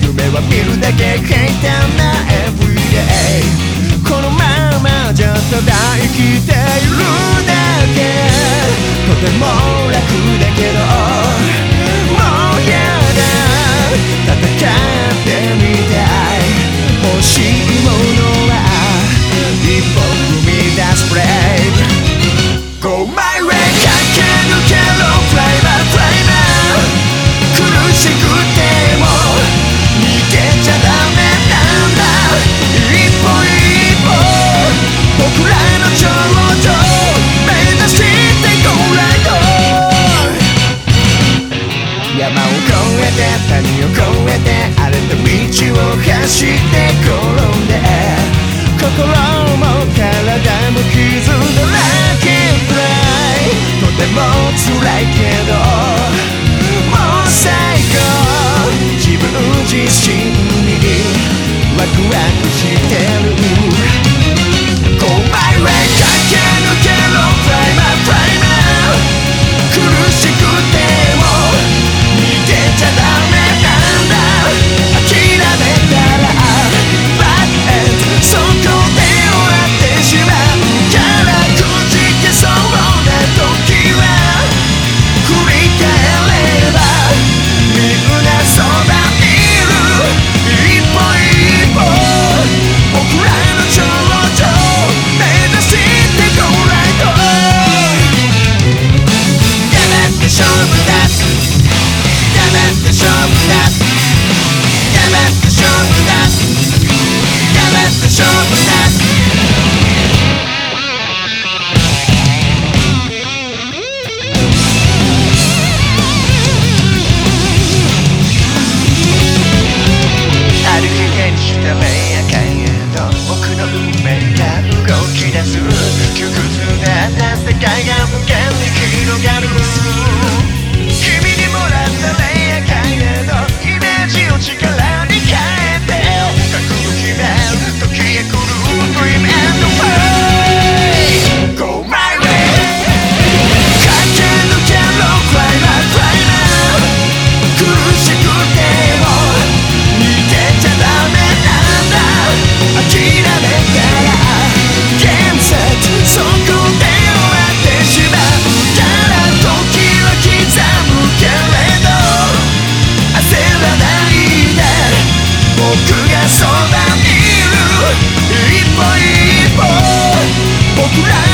夢は見るだけ平坦な Everyday このままじゃただ生きているだけとても楽だけどもうやだ。戦ってみたい。欲しいして転んで心も体も傷だらけ辛いとても辛いけどもう最高。自分自身にワクワクしてる。Go my ける一歩一歩僕ら